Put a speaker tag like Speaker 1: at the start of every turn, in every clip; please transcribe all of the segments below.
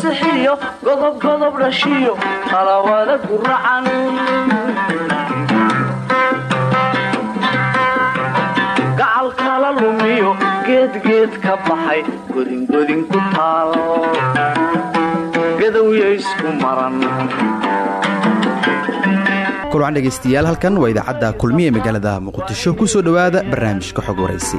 Speaker 1: sixiyo godob godob dhashiyo talawada guracan gacal kala lumiyo geedgeed ka baxay godingodin ku taal. Gadowya isku maran.
Speaker 2: Kulcan dhegaystayaal halkan waa idaacadda kulmiye magaalada muqdisho ku soo dhowaada barnaamijka xog waraysi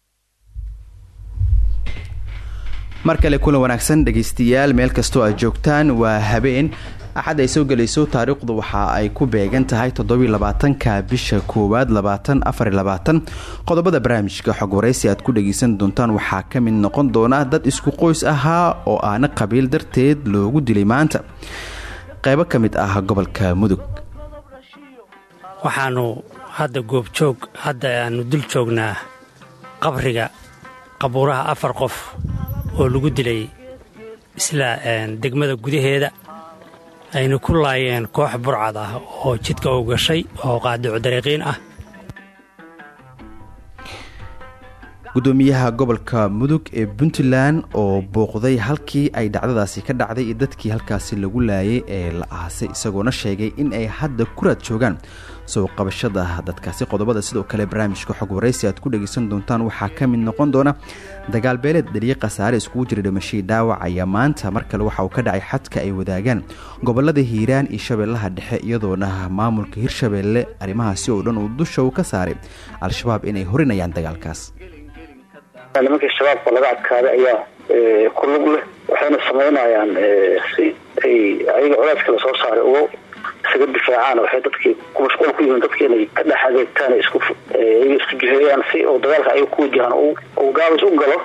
Speaker 2: mar kale kulan wanaagsan dhegaystayaal meel kastoo aad joogtaan waa habeen. Axad ay soo gelayso taariikhdu waxa ay ku beegan tahay toddobylabaatanka bisha koowaad labaatan afarilabaatan qodobada barnaamijka xog waraysi aad ku dhageysan doontaan waxaa ka mid noqon doona dad isku qoys ahaa oo aana qabiil darteed loogu dilay maanta. Qeybo ka mid ah gobolka mudug.
Speaker 3: Waxaanu hadda goobjoog hadda aanu dul joognaa qabriga qabuuraha afar qof oo lagu dilay isla degmada gudaheeda ayna ku laayeen koox burcad ah oo jidka u gashay oo qaadico dariiqiin ah.
Speaker 2: Gudoomiyaha gobolka mudug ee puntland oo booqday halkii ay dhacdadaasi ka dhacday iyo dadkii halkaasi lagu laayay ee la aasay isagoona sheegay in ay hadda ku raad joogaan soo qabashada dadkaasi qodobada sidoo kale barnaamijka xog waraysi aad ku dhageysan doontaan waxaa ka mid noqon doona dagaal beeleed dhaliya khasaare iskugu jira dhimashadii dhaawac ayaa maanta mar kale waxa uu ka dhacay xadka ay wadaagaan gobollada hiiraan iyo shabeellaha dhexe iyadoona maamulka hirshabeelle arrimahaasi oo dhan uu dusha uu ka saaray al-shabaab inay horinayaan dagaalkaas.
Speaker 4: Nimankii shabaabka laga adkaaday ayaa ku lug leh waxayna samaynayaan si ay ayaga colaaska la soo saaray. Uga isaga difaacaan waxay dadkii ku mashquul ku yihiin dadki inay ka dhex adeegtaan isku isku jiheeyaan si uu dagaalka ayaga ku wajahaan uu gaabis u galo.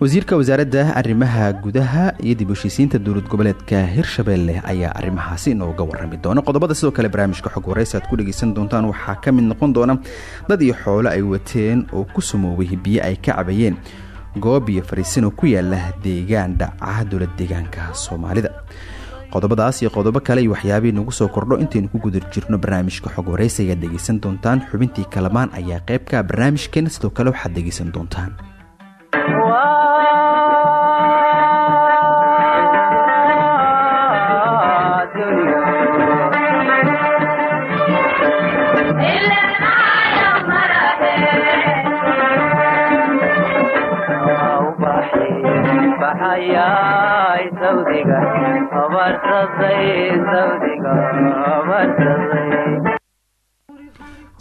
Speaker 2: Wasiirka wasaaradda arrimaha gudaha iyo dib heshiisiinta dowlad goboleedka hirshabeelle ayaa arrimahaasi inooga warrami doona. Qodobada sidoo kale barnaamijka xog waraysi aad ku dhageysan doontaan waxaa ka mid noqon doona dad iyo xoolo ay wateen oo ku sumoobay biyo ay ka cabayeen goob iyo fariisinoo ku yaalla deegaan dhaca dowlad deegaanka soomaalida qodobadaas iyo qodobo kale iyo waxyaabihii nagu soo kordho intaynu ku guda jirno barnaamijka xog waraysi ayaad dhegeysan doontaan. Xubintii kalamaan ayaa qeybka barnaamijkeena sidoo kale waxaad dhegeysan doontaan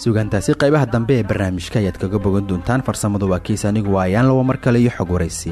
Speaker 2: sugaantaasi qaybaha dambe ee barnaamijka ayaad kaga bogan doontaan farsamadu waa kiis anigu waayaan lawa mar kale iyo xog waraysi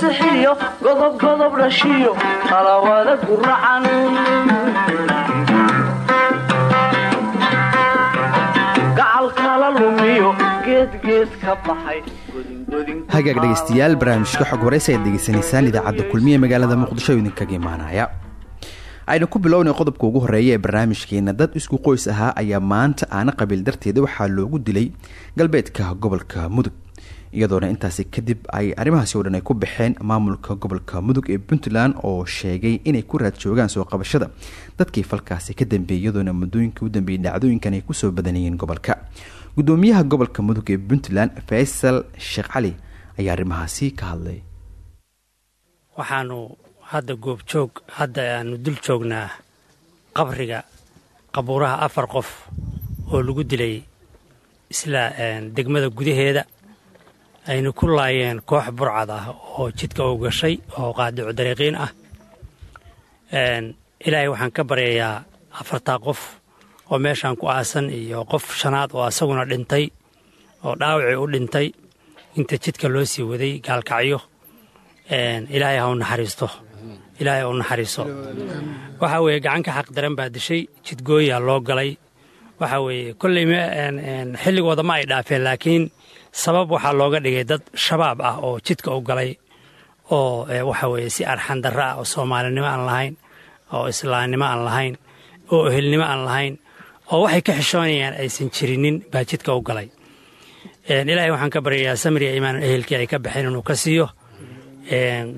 Speaker 1: sixiyo godobgodob dhashiyo talawada guracan
Speaker 2: hagaag dhegaystayaal barnaamijka xog waraysi ayaad degeysanaysaan idaacadda kulmiye magaalada muqdisho idinkaga imaanaya. Aynu ku bilownay qodobka ugu horreeya ee barnaamijkeena dad isku qoys ahaa ayaa maanta aana qabiil darteeda waxaa loogu dilay galbeedka gobolka mudug iyadoona intaasi kadib ay arrimahaasi oo dhan ay ku baxeen maamulka gobolka mudug ee puntland oo sheegay inay ku raad joogaan soo qabashada. Dadkii falkaasi ka dambeeyey iyadoona muddooyinka u dambeeyey dhacdooyinkan ay ku soo badanayeen gobolka. Gudoomiyaha gobolka mudug ee puntland faysal sheekh cali ayaa arrimahaasi ka hadlay.
Speaker 3: Waxaanu hadda goobjoog hadda aanu dul joognaa qabriga qabuuraha afar qof oo lagu dilay isla degmada gudaheeda ayna ku laayeen koox burcad ah oo jidka u gashay oo qaadicu dariiqiin ah. Ilaahay waxaan ka baryayaa afartaa qof oo meeshaan ku aasan iyo qof shanaad oo asaguna dhintay oo dhaawacii u dhintay inta jidka loo sii waday gaalkacyo. Ilaahay ha u naxariisto. Ilaahay ha u naxariiso. Waxaa weeye gacan ka xaq daran baa dishay jidgooyaa loo galay. Waxaa weeye kolley xilligooda ma ay dhaafeen laakiin sabab waxaa looga dhigay dad shabaab ah oo jidka u galay oo waxa weeye si arxan darra ah oo soomaalinimo aan lahayn oo islaamnimo aan lahayn oo ehelnimo aan lahayn oo waxay ka xishoonayaan aysan jirinin baa jidka u galay. Ilaahay waxaan ka baryayaa samriya imaan ehelkii ay ka baxeen inuu ka siiyo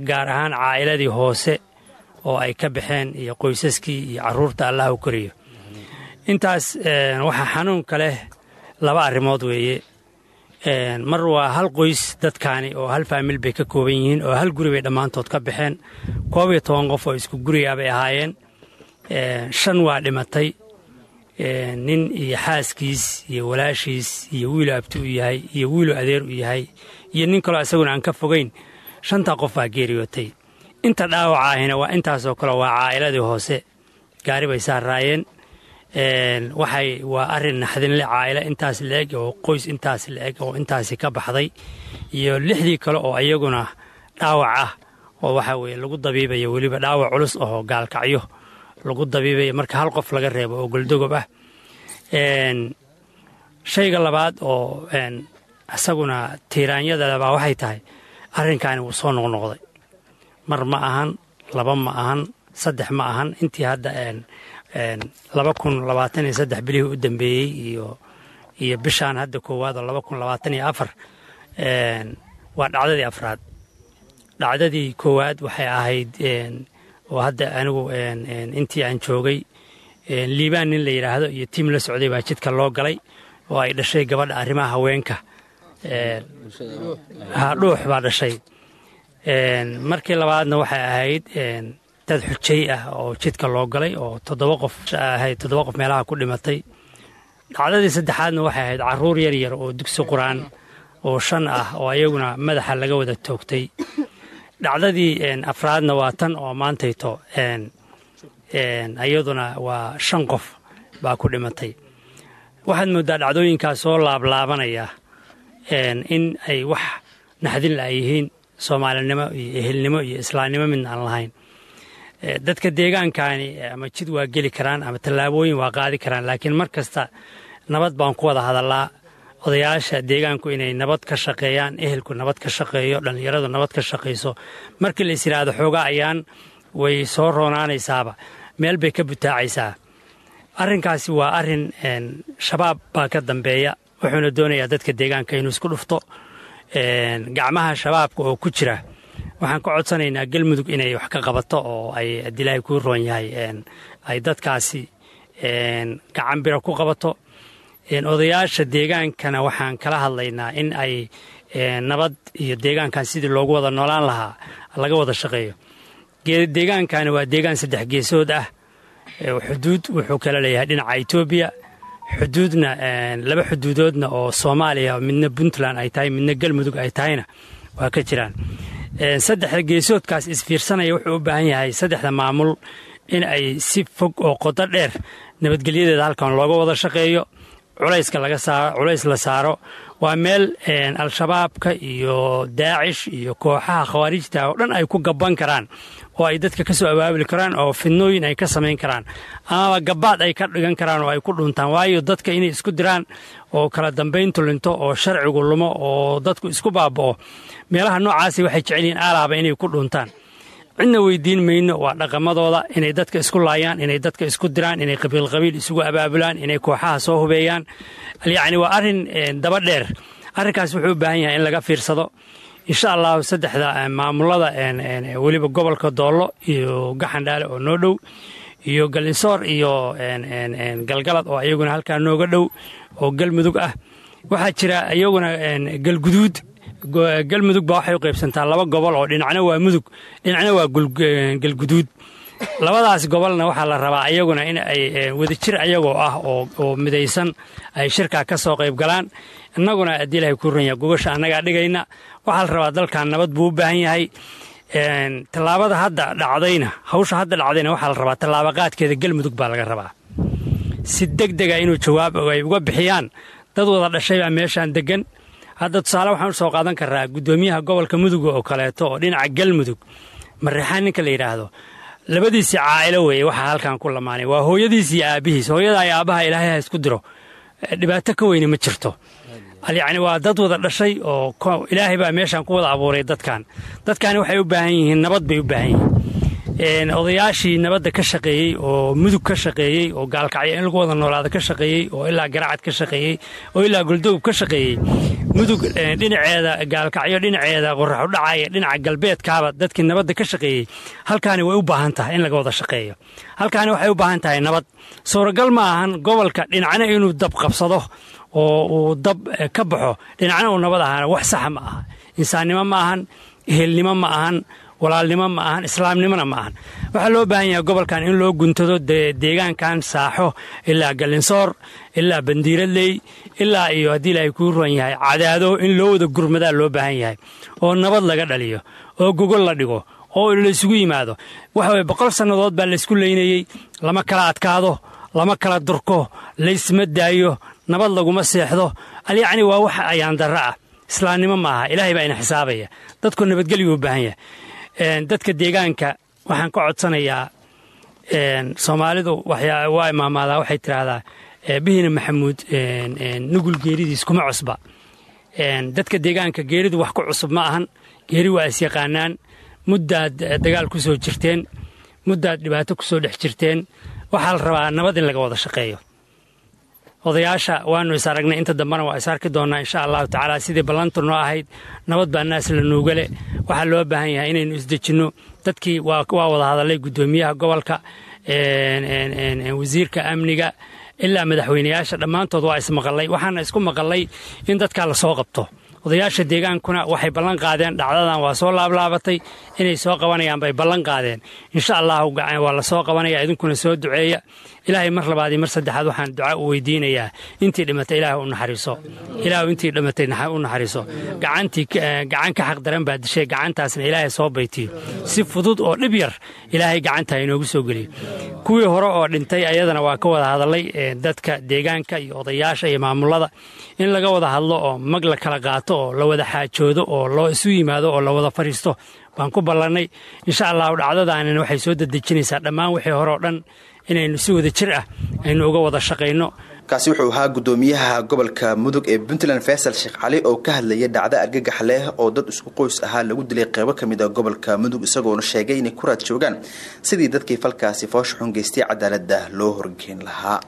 Speaker 3: gaar ahaan caa'iladii hoose oo ay ka baxeen iyo qoysaskii iyo carruurta allah u koriyo intaas waxaa xanuunka leh laba arrimood weeye mar waa hal qoys dadkaani oo hal faamil bay ka kooban yihiin oo hal guri bay dhammaantood ka baxeen. Koob iyo toban qof oo isku gurigaa bay ahaayeen. Shan waa dhimatay. Nin iyo xaaskiis iyo walaashiis iyo wiilu abti u yahay iyo wiilu adeer u yahay iyo nin kaloo isaguna aan ka fogayn shantaa qof baa geeriyootay. Inta dhaawaca ahina waa intaasoo kale waa caa'iladii hoose. Gaari bay saaraayeen waxay waa arrin naxdinle caa'ilo intaas la-eg oo qoys intaas la-eg oo intaasi ka baxday. Iyo lixdii kale oo iyaguna dhaawac ah oo waxaa weeye lagu dabiibayo weliba dhaawac culus ahoo gaalkacyo lagu dabiibayo marka hal qof laga reebo oo goldogob ah. Shayga labaad oo isaguna tiiraanyadalebaa waxay tahay arrinkaani wuu soo noqnoqday. Mar ma ahan laba ma ahan saddex ma ahan intii hadda laba kun labaatan iyo saddex bilihii u dambeeyey iyo iyo bishaan hadda koowaad oo laba kun labaatan iyo afar waa dhacdadii afraad. Dhacdadii koowaad waxay ahayd oo hadda anigu intii aan joogay liibaan nin la yidhaahdo iyo tiim la socday baa jidka loo galay oo ay dhashay gabadha arrimaha haweenka. Dhuux baa dhashay. Markii labaadna waxay ahayd dad xujay ah oo jidka loo galay oo toddoba qof ahayd toddoba qof meelaha ku dhimatay. Dhacdadii saddexaadna waxay ahayd carruur yar yar oo dugsi qur'aan oo shan ah oo ayaguna madaxa laga wada toogtay. Dhacdadii afraadna waa tan oo maantayto iyaduna waa shan qof baa ku dhimatay. Waxaad mooddaa dhacdooyinkaas soo laablaabanaya in ay wax naxdin la yihiin soomaalinimo iyo ehelnimo iyo islaamnimo midna aan lahayn dadka deegaankani ama jid waa geli karaan ama tallaabooyin waa qaadi karaan laakiin mar kasta nabad baan ku wada hadallaa. Odayaasha deegaanku inay nabad ka shaqeeyaan ehelku nabad ka shaqeeyo dhallinyaradu nabad ka shaqayso markii la is yidhaahdo xoogaa ayaan way soo roonaanaysaaba. Meel bay ka butaacaysaa. Arrinkaasi waa arrin shabaab baa ka dambeeya wuxuuna doonayaa dadka deegaanka inuu isku dhufto. Gacmaha shabaabka oo ku jira waxaan ka codsanaynaa galmudug inay wax ka qabato oo ay adilaahay kuu roon yahay ay dadkaasi gacan biro ku qabato. Odayaasha deegaankana waxaan kala hadlaynaa in ay nabad iyo deegaankan sidii loogu wada noolaan lahaa laga wada shaqeeyo. Deegaankani waa deegaan saddex geesood ah. Xuduud wuxuu kala leeyahay dhinaca etoobiya xuduudna laba xuduudoodna oo soomaaliya midna puntland ay tahay midna galmudug ay tahayna waa ka jiraan saddexda geesoodkaas isfiirsanaya wuxuu u baahan yahay saddexda maamul in ay si fog oo qodo dheer nabadgelyadeeda halkan looga wada shaqeeyo. Culayska laga saaro culays la saaro. Waa meel al-shabaabka iyo daacish iyo kooxaha khawaarijta oo dhan ay ku gabban karaan oo ay dadka ka soo abaabuli karaan oo fidnooyin ay ka samayn karaan. Amaba gabaad ay ka dhigan karaan oo ay ku dhuntaan waayo dadka inay isku diraan oo kala dambayntu linto oo sharcigu lumo oo dadku isku baaba'o meelaha noocaasi waxay jecel yihiin aalaaba inay ku dhuntaan cidna weydiin mayno waa dhaqamadooda inay dadka isku laayaan inay dadka isku diraan inay qabiil qabiil isugu abaabulaan inay kooxaha soo hubeeyaan. Yacni waa arrin daba dheer. Arrinkaas wuxuu u baahan yahay in laga fiirsado insha allahu saddexda maamulada weliba gobolka doollo iyo gaxandhaale oo noo dhow iyo galinsoor iyo galgalad oo iyaguna halkaa nooga dhow oo galmudug ah. Waxaa jira iyaguna galguduud galmudug baa waxay u qaybsantaa laba gobol oo dhinacna waa mudug dhinacna waa galguduud labadaas gobolna waxaa la rabaa iyaguna in ay wadajir ayagoo ah oo midaysan ay shirkaa ka soo qayb galaan innaguna haddii ilahay ku ranya gogasha annagaa dhigayna waxaa la rabaa dalkan nabad buu u baahan yahay. Tallaabada hadda dhacdayna hawsha hadda dhacdayna waxaa la rabaa tallaaba qaadkeeda galmudug baa laga rabaa. Si deg dega inuu jawaab ay uga bixiyaan dad wada dhashay baa meeshaan deggan. Hadda tusaale waxaan u soo qaadan karaa guddoomiyaha gobolka mudug oo kaleeto oo dhinaca galmudug mareexaan ninka la yidhaahdo labadiisii caa'ilo weeye waxaa halkan ku lamaanay. Waa hooyadiis iyo aabbihiis hooyada iyo aabbaha ilaahay ha isku diro. Dhibaato ka weyne ma jirto yacni waa dad wada dhashay oo ilaahay baa meeshaan ku wada abuuray dadkan. Dadkani waxay u baahan yihiin nabad bay u baahan yihiin. Odayaashii nabadda ka shaqeeyey oo mudug ka shaqeeyey oo gaalkacyo in lagu wada noolaada ka shaqeeyey oo ilaa garacad ka shaqeeyey oo ilaa goldogub ka shaqeeyey. Mudug dhinaceeda gaalkacyo dhinaceeda qoraxu dhacaya dhinaca galbeedkaaba dadkii nabadda ka shaqeeyey halkaani way u baahan tahay in laga wada shaqeeyo. Halkaani waxay u baahan tahay nabad. Suuragal ma ahan gobolka dhinacna inuu dab qabsado oo uu dab ka baxo. Dhinacna uu nabad ahaana wax saxa ma aha. Insaannimo ma ahan ehelnimo ma ahan walaalnimo ma ahan islaamnimona ma ahan. Waxaa loo baahan yahay gobolkan in loo guntado deegaankan saaxo ilaa galinsoor ilaa bandiiradley ilaa iyo haddii ilaahay kuu ruwan yahay cadaado in loo wada gurmadaa loo baahan yahay oo nabad laga dhaliyo oo gogol la dhigo oo laysugu yimaado. Waxa weye boqol sannadood baa laysku leynayey lama kala adkaado lama kala durko laysma daayo nabad laguma seexdo. Alyacni waa wax ayaan darro ah. Islaamnimo ma aha ilaahay baa ina xisaabaya. Dadku nabadgelyu u baahan yahay. Dadka deegaanka waxaan ka codsanayaa soomaalidu waa imaamaadaa waxay tidhaahdaa bihina maxamuud nugul geeridiis kuma cusba. Dadka deegaanka geeridu wax ku cusub ma ahan. Geeri waa is yaqaanaan. Muddaad dagaal ku soo jirteen. Muddaad dhibaato ku soo dhex jirteen. Waxaa la rabaa nabad in laga wada shaqeeyo odayaasha waanu is aragnay. Inta dambena waa is arki doonnaa insha allahu tacaala. Sidii ballantu noo ahayd nabad baa naas la nuugale. Waxaa loo baahan yahay inaynu isdejinno dadkii waa wada hadallay guddoomiyaha gobolka wasiirka amniga ilaa madaxweyneyaasha dhammaantood waa ismaqallay waxaana isku maqallay in dadkaa la soo qabto. Odayaasha deegaankuna waxay ballan qaadeen dhacdadan waa soo laablaabatay inay soo qabanayaan bay ballan qaadeen. Insha allahu waa la soo qabanaya idinkuna soo duceeya ilaahay mar labaad iyo mar saddexaad waxaan duca u weydiinayaa intii dhimatay ilaahay u naxariiso. Ilaahu intii dhimatay u naxariiso. Gacantii gacan ka xaq daran baa dishay gacantaasna ilaahay soo baytiyo si fudud oo dhib yar ilaahay gacanta inoogu soo geliyo kuwii hore oo dhintay ayadana waa ka wada hadallay dadka deegaanka iyo odayaasha iyo maamulada. In laga wada hadlo oo mag la kala qaato oo la wada xaajoodo oo loo isu yimaado oo la wada fadhiisto baan ku ballannay insha allahu dhacdadaanina waxay soo dedejinaysaa. Dhammaan wixii hore oo dhan inaynu si wada jir ah aynu uga wada shaqayno.
Speaker 2: Kaasi wuxuu ahaa guddoomiyaha gobolka mudug ee puntland faysal sheekh cali oo ka hadlaya dhacdo argagax leh oo dad isku qoys ahaa lagu dilay qeybo ka mid a gobolka mudug isagoona sheegay inay ku raad joogaan sidii dadkii falkaasi foosha xun geystay cadaaladda loo horgeyn lahaa.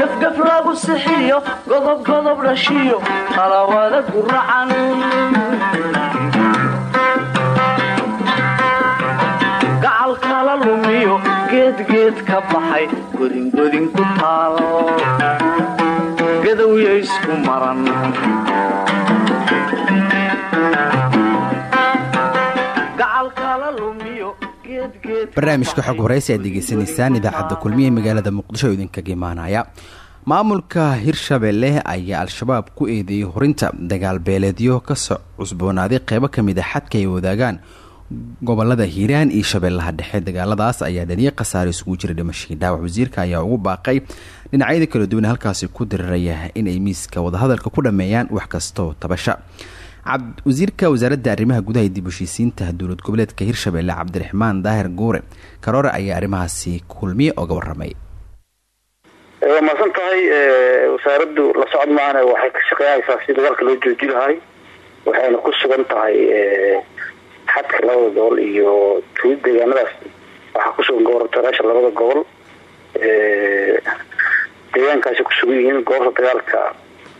Speaker 1: Gafgaf lagu sixiyo godob godob dhashiyo qalawada guracan geedgeed ka baxay godingodin ku taal gadowya isku maran
Speaker 2: barnaamijka xog horeysi aad degeysanaysaan idaacadda kulmiye magaalada muqdisho idinkaga imaanaya maamulka hirshabelle ayaa al-shabaab ku eedeeyey horinta dagaal beeleedyo ka soo cusboonaaday qeybo ka mid a xadka ay wadaagaan gobollada hiiraan iyo shabeellaha dhexe dagaaladaas ayaa dhaniyo khasaare isugu jira dhimashadii. Dhaawac wasiirka ayaa ugu baaqay dhinacyada kala duwan halkaasi ku diriraya inay miiska wadahadalka ku dhameeyaan wax kastoo tabasha. Wasiirka wasaaradda arrimaha gudaha dib heshiisiinta dowlad goboleedka hirshabelle cabdiraxmaan daahir guure karoore ayaa arrimahaasi kulmiye oga waramay
Speaker 4: waa mahadsan tahay wasaaraddu la socod maana waxay ka shaqeynaysaa si dagaalka loo jooji lahay waxayna ku sugan tahay xadka labada gobol iyo tuulid deegaanadaas waxaa kusugan gobortooraasha labada gobol deegaankaasi kusugan yihiin goobta dagaalka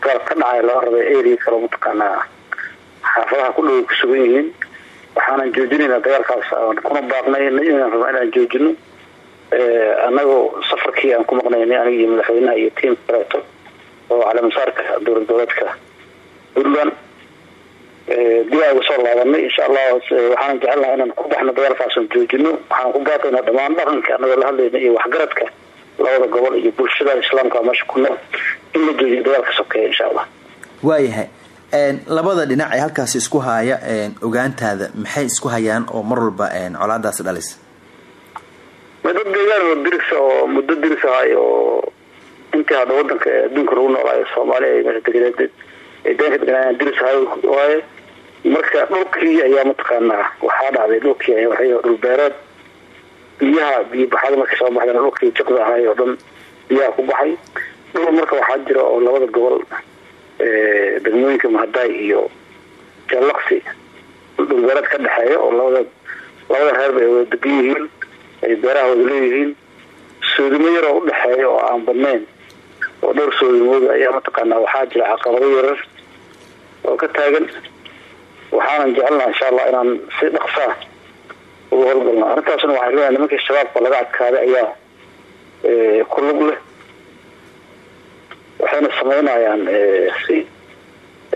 Speaker 4: dagaal ka dhacay laga rabay area kale mataqaanaa xaafadaha ku dhow ku sugan yihiin waxaanan joojinaynaa dagaalkaas aan kuna baaqnay inaan rabaa inaan joojino annagoo safarkii aan ku maqnaynay aniga iyo madaxweynaha iyo tiim kaleeto oo caleemasaarka dowlad goboleedka puntland dib aa uga soo laabanay insha allah waxaan jecelnaha inaan ku baxno dagaalkaasan joojino waxaan ku baaqaynaa dhammaan dhaqanka anagoo la hadlayna iyo waxgaradka labada gobol iyo bulshada islaamka meesha ku nool. In la joojiyo dagaalka sokeeya insha allah
Speaker 2: waayahay labada dhinac ee halkaasi isku haaya ogaantaada maxay isku hayaan oo mar walba colaadaasi dhalisa
Speaker 4: dad deegaan oo dirisa oo muddo diris ahay oo intii hadda wadanka adduunka lagu noolaayo soomaali ay meesha marka dhulkii ayaa mataqaanaa waxaa dhacday dhulkii waxay dhul beereed biyaha biyo baxada markay soo baxdeen dhulkii jaqda ahay oo dhan biyaha ku baxay. Dhul marka waxaa jira oo labada gobol degmooyinka mahadaay iyo jallaqsi dhulbeereed ka dhexeeya oo labada labada reerba ay wada degan yihiin ay beeraha wada leeyihiin. Soodimo yar oo udhexeeya oo aan badnayn oo dhowr soodimood ayaa mataqaanaa waxaa jira caqabado yarar oo ka taagan. Waxaanan jecelnaha insha allah inaan si dhaqsaa uga howlgalno arrintaasna waxay leedahay nimankii shabaabka laga adkaaday ayaa ku lug leh. Waxayna sameynayaan si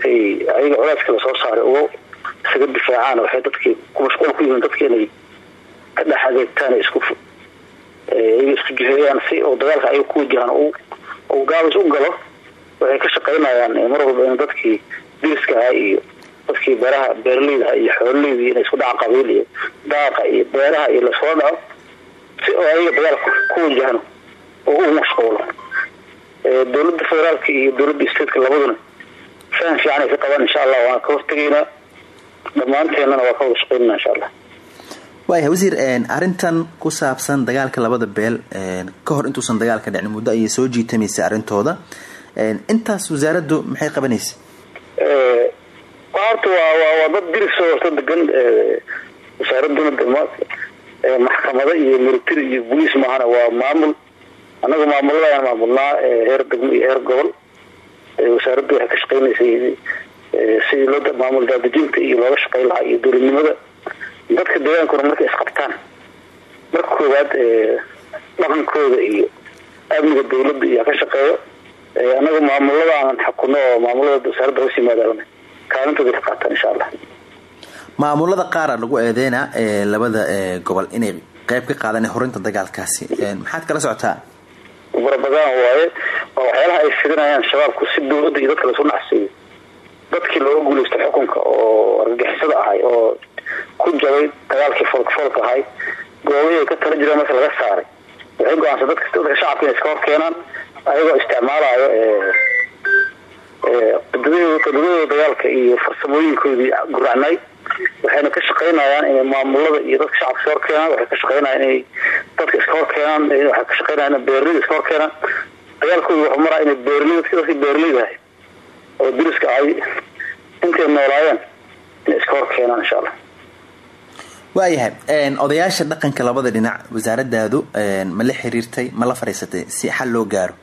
Speaker 4: ay ayaga colaaska la soo saaray uga isaga difaacaan. Waxay dadkii ku mashquul ku yihiin dadki inay ka dhex adeegtaan isku iyaga isku jiheeyaan si oo dagaalka ayaga ku wajahaan gaabis u galo. Waxay ka shaqaynayaan mar walba in dadkii diriska ahaa iyo dadkii beeraha beeraleyda aha iyo xoololeyda inay isku dhaca qabiil iyo daaqa iyo beeraha iyo la soo dhaco si oo ayaga dagaalka ku wajahan oo u mashquulo. Dowlada federaalka iyo dowladda stateka labaduna faham fiican ay qabaan insha allah waana ka hortegaynaa dhammaanteenana waa ka wada shaqeynana insha allah
Speaker 2: waaya wasiir arrintan ku saabsan dagaalka labada beel ka hor intuusan dagaalka dhicin muddo ayay soo jiitamaysay arrintooda. Intaas wasaaraddu maxay qabanaysa
Speaker 4: horta waa waa dad dirisoo horta degan wasaaraduna de maxkamada iyo military iyo boliis maahana waa maamul. Annaga maamulada maamulnaa heer degmo iyo heer gobol. Wasaaraddu waxay ka shaqeynaysay sidii loo maamul daadejinta iyo looga shaqeyn lahaa iyo dowladnimada. Dadka deegaankuna markay isqabtaan marka koowaad dhaqankooda iyo amniga dawladda iyo ka shaqeeyo annaga maamulada aanan xakuno oo maamulada wasaaradda hoos yimaadaan kaalintooda ka qaataan insha allah
Speaker 2: maamulada qaara lagu eedeynaa ee labada gobol inay qeyb ka qaadaan horinta dagaalkaasi. Maxaad kala socotaa?
Speaker 4: Barabadaan waaye waa waxyaalaha ay fidinayaan shabaabku si dawladda iyo dadka lasu nacsiiyo dadkii looga guuleysta xukunka oo argagixisada ahay oo ku jabay dagaalkii foolka foolka ahay goobihii ay ka tala jireen marka laga saaray. Waxay go'aansa dadka dadka shacabka inay iska hor keenaan ayagoo isticmaalayo qadadahooda dagaalka iyo farsamooyinkoodii guracnay waxayna ka shaqaynayaan inay maamulada iyo dadka shacabka iska hor keenaan. Waxay ka shaqaynayaan inay dadka iska hor keenaan. Waxay ka shaqaynayaan inay beeraleyda iska hor keenaan. Dagaalkooda wuxuu maraa inay beeraleyda dadkii beeraleyda ahay oo diriska ahay intay noolaayeen inay iska hor keenaan insha allah
Speaker 2: waayahay odayaasha dhaqanka labada dhinac wasaaradaadu ma la xiriirtay ma la fadhiisatay si xal loo gaaro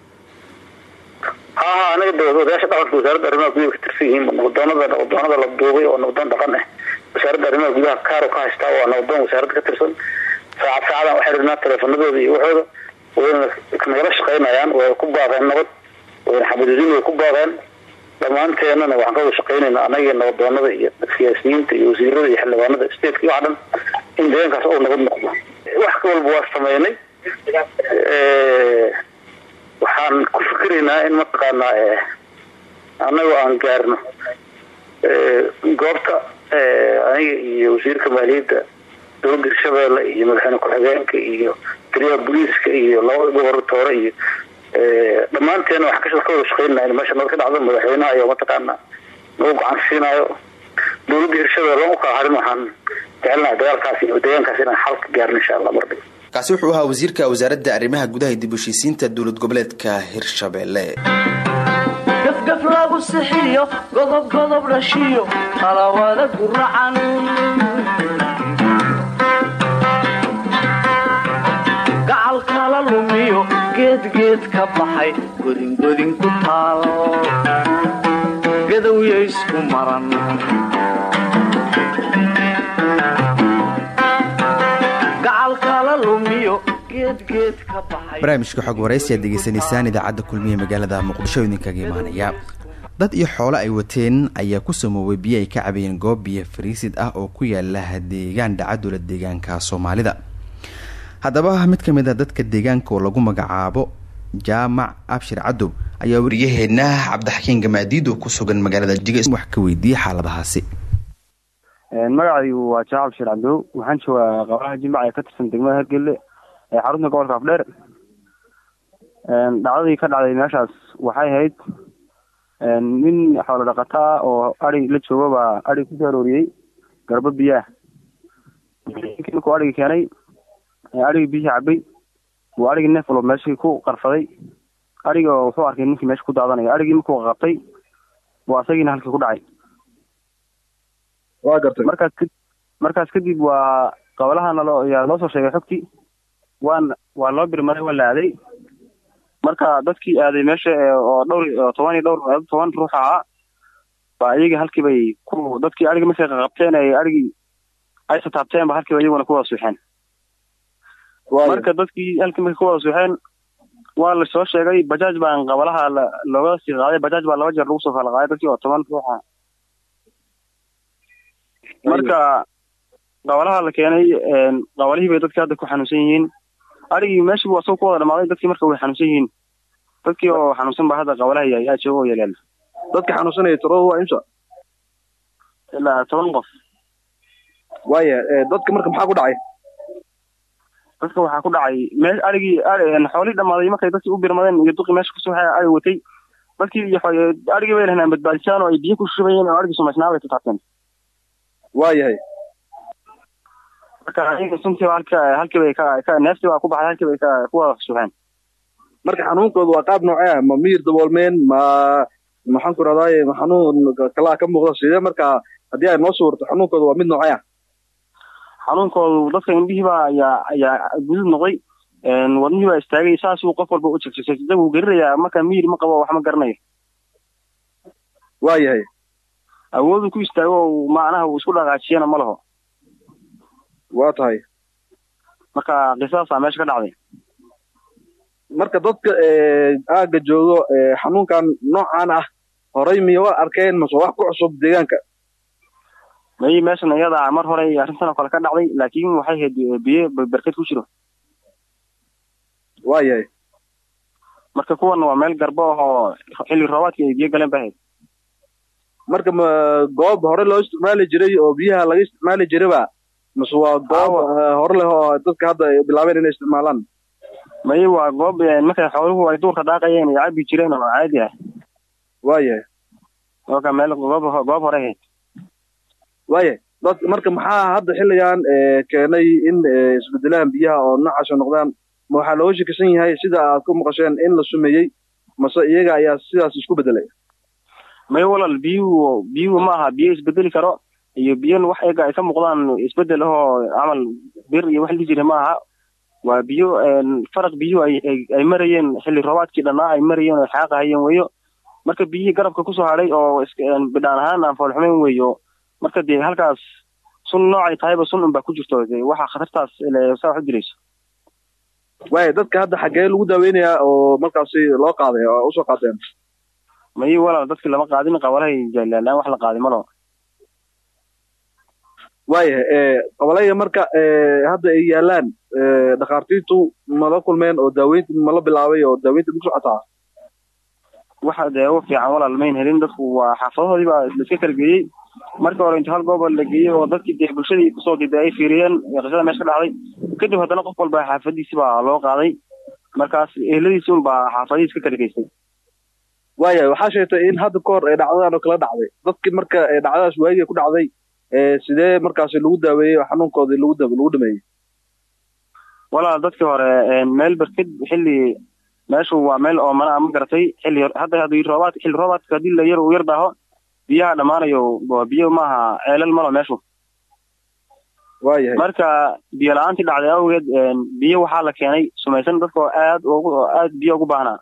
Speaker 4: ha ha anaga de odayaasha dhaqanka wasaaradda arrimaha gudaha ka tirsan yihiin nabdoonada nabdoonada la duubay oo nabdoon dhaqan ah wasaaradda arrimaha gudaha kaaro ka haystaa waa nabdoon wasaaradda ka tirsan. Saacad saacadan u xiriirnaa teleefanadooda iyo waxooda wayna nagala shaqaynayaan way ku baaqeen nabad wayna xabadidin way ku baaqeen. Dhammaanteenana waxaan ka wada shaqaynayna anaga nabadoonada iyo siyaasiyiinta iyo wasiirada iyo xildhibaanada stateka iyo wax dhan in deegaankaas uu nabad noqdo. Wax walba waa sameynay waxaan ku fikiraynaa in mataqaanaa anagoo aan gaarno goobta aniga iyo wasiirka maaliyadda dowladda hirshabeelle iyo madaxweyne ku-xigeenka iyo taliyaha booliiska iyo labada gobortoore iyo dhammaanteena waxaan ka wada shaqeynaa in meesha nabad ka dhacdo madaxweynaha iyo mataqaana nagu gacan siinaayo. Dowladda hirshabeelle u kala harin waxaan jecelnaha dagaalkaas iyo deegaankaas inaan xal ka gaarno insha allah mardhig
Speaker 2: kaasi wuxuu ahaa wasiirka wasaaradda arrimaha gudaha dib heshiisiinta dowlad goboleedka hirshabeelle
Speaker 1: gafgaf lagu ka baxay godingodin ku taal gadowya isku maran
Speaker 2: barnaamijka xog waraysi aad degeysanaysaan idaacadda kulmiye magaalada muqdisho idinkaga imaanaya. Dad iyo xoolo ay wateen ayaa ku samoobay biyo ay ka cabayeen goob biyo fariisid ah oo ku yaalla deegaan dhacadula deegaanka soomaalida. Haddaba mid ka mid a dadka deegaanka oo lagu magacaabo jaamac abshir cadow ayaa waryaheena cabdixakiin gamaadiid oo ku sugan magaalada jiga wax ka weydiiyey xaaladahaasi.
Speaker 5: Magacaygu waa jaamac abshir cadow waxaan joogaa qabaha jimbac ee ka tirsan degmada hargelle ee xarunta gobolka afdheer dhacdadii ka dhacday meeshaas waxay ahayd nin xoolo dhaqata ah oo ari la joogo baa ari ku soo arooriyey garbo biyaah markuu arigi keenay arigii biyihii cabay. Wuu arigii neef walba meeshii ku qarfaday. Ariga wuxuu arkay ninkii meesha ku daadanayo arigii markuu qabtay waa isagiina halkii ku dhacay.
Speaker 6: Waa gartay.
Speaker 5: Markaas ka markaas kadib waa qabalahana loo yaa loo soo sheegay xogtii waan waa loo birmaray waa la aaday. Marka dadkii aaday meesha oo dhowr toban iyo dhowr toban ruux ahaa baa iyagii halkii bay ku dadkii arigii markay qabteen ay arigii ay sataabteen ba halkiiba iyaguna ku wada suuxeen. Marka dadkii halkii markay ku wada suuxeen waa la soo sheegay bajaaj baan qabalaha looga sii qaaday bajaaj baa laba jeer lagu soo kala qaaday dadkii oo toban ruux ah marka qabalaha la keenay qabalihii bay dadkii hadda ku xanuunsan yihiin arigii meeshii bu asagoo ku wada dhamaaday dadkii marka way xanuunsan yihiin. Dadkii oo xanuunsan ba hadda qabalaha yahay aa jooga oo yaleen
Speaker 6: dadka xanuunsanaya tiradu waa imsa
Speaker 5: ilaa toban qof.
Speaker 6: Waaya dadka marka maxaa ku dhacay?
Speaker 5: Dadka waxaa ku dhacay me arigii xoolihii dhamaaday markay dadkii u birmadeen iyo duqii meesha ku soo waxay ari watay. Dadkii iyo arigii bay lahnaan badbaadisaan oo ay biyo ku shubayeen oo arigii sumaysnaa bay tataabteen
Speaker 6: waayahay
Speaker 5: marka ayaga suntii halka halkii bay ka ka neeftii baa ku baxday halkii bay ka ku wada suuxeen
Speaker 6: marka xanuunkooda waa qaab noocee? Ah ma miyir daboolmeen ma maxaan ku rahdaay xanuun kalaa ka muuqda sidee marka haddii ay noo sawirto xanuunkooda waa mid noocee? Ah
Speaker 5: xanuunkoodu dadka indhihii baa ayaa ayaa guduud noqday. Wadnihii baa istaagay. Saasuu qof walba u jegjegsay isaga wuu gerinayaa marka miyir ma qabo wax ma garanayo.
Speaker 6: Waayahay
Speaker 5: awoodu ku istaago macnaha uu isku dhaqaajiyana ma laho
Speaker 6: waa tahay.
Speaker 5: Marka qisaasaa meesha ka dhacday?
Speaker 6: Marka dadka aagga joogo xanuunkan noocan ah horay miya wa arkeen mase wax ku cusub deegaanka.
Speaker 5: May meeshan iyada mar hore arrintan oo kale ka dhacday laakiin waxay ahayd biyo berked ku jiro.
Speaker 6: Waayahay
Speaker 5: marka kuwan waa meel garbo oo xilli roobaadkii ay biyo galeen ba
Speaker 6: marka ma goob hore loo isticmaali jiray oo biyaha laga isticmaali jirayba mase waa goob hore leh oo dadka hadda bilaabeen inay isticmaalaan.
Speaker 5: May waa goob markay xooluhu ay duurka daaqayeen ay cabi jireen oo caadi ah.
Speaker 6: Waayahay
Speaker 5: oka meel goob hore ahayd.
Speaker 6: Waayahay dad marka maxaa hadda xilligan keenay in isbedelahan biyaha oo noocaas noqdaan? Ma waxaa looga shakisan yahay sida aad ku maqasheen in la sumeeyey mase iyaga ayaa sidaas isku bedelay
Speaker 5: may walal biyuhu biyuhu ma aha biyo isbedeli karo iyo biyo wax eega ay ka muuqdaan isbeddel ahoo camal bir iyo wax li jira ma aha waa biyo faraq biyuhu ay ay marayeen xilli roobaadkii dhannaa ay marayeen oo xaaqahayeen weyo marka biyihii garabka ku soo hadhay oo bidhaan ahaan aan foolxumeyn weyo marka dee halkaas sun noocay tahayba sun unbaa ku jirto waxa khatartaas saa wax u dirayso.
Speaker 6: Waaya dadka hadda xaggee lagu daaweynayaa oo markaasi loo qaaday oo u soo qaateen
Speaker 5: mayi walaal dadkii lama qaadin qabalahay jaalaalaan wax la qaaday malo
Speaker 6: waayahay qabalaya marka hadda ay yaalaan dhakhaartiintu mala kulmeen oo daaweynti mala bilaabay oo daaweynta ma socotaa?
Speaker 5: Waxa daawo fiican walaal mayn helin. Dadku waa xaafadahoodii baa laiska kala geeyey markii hore inta hal gooba la geeyey oo dadkii dee bulshadii ku soo dida ay fiiriyeen qisada meesha ka dhacday. Kadib haddana qof walba xaafadiisi baa loo qaaday. Markaas ehladiisi un baa xaafadihiis ka kala geystay
Speaker 6: waaya waxaa sheegtay in hadda ka hor ee dhacdadan oo kala dhacday. Dadkii marka dhacdadaas waagii ku dhacday sidee markaasi lagu daaweeyey oo xanuunkoodii lagu dhameeyey?
Speaker 5: Walaal dadkii hore meel berked xilli meeshu waa meel oo mana ma garatay. Xilli roobaadka haddii la yar uu yar daaho biyaha dhammaanayo biyo maaha ceelal malo meeshu. Marka biyo la'aantii dhacday awgeed biyo waxaa la keenay sumaysan dadka oo aad ugu aad biyo ugu baahnaa.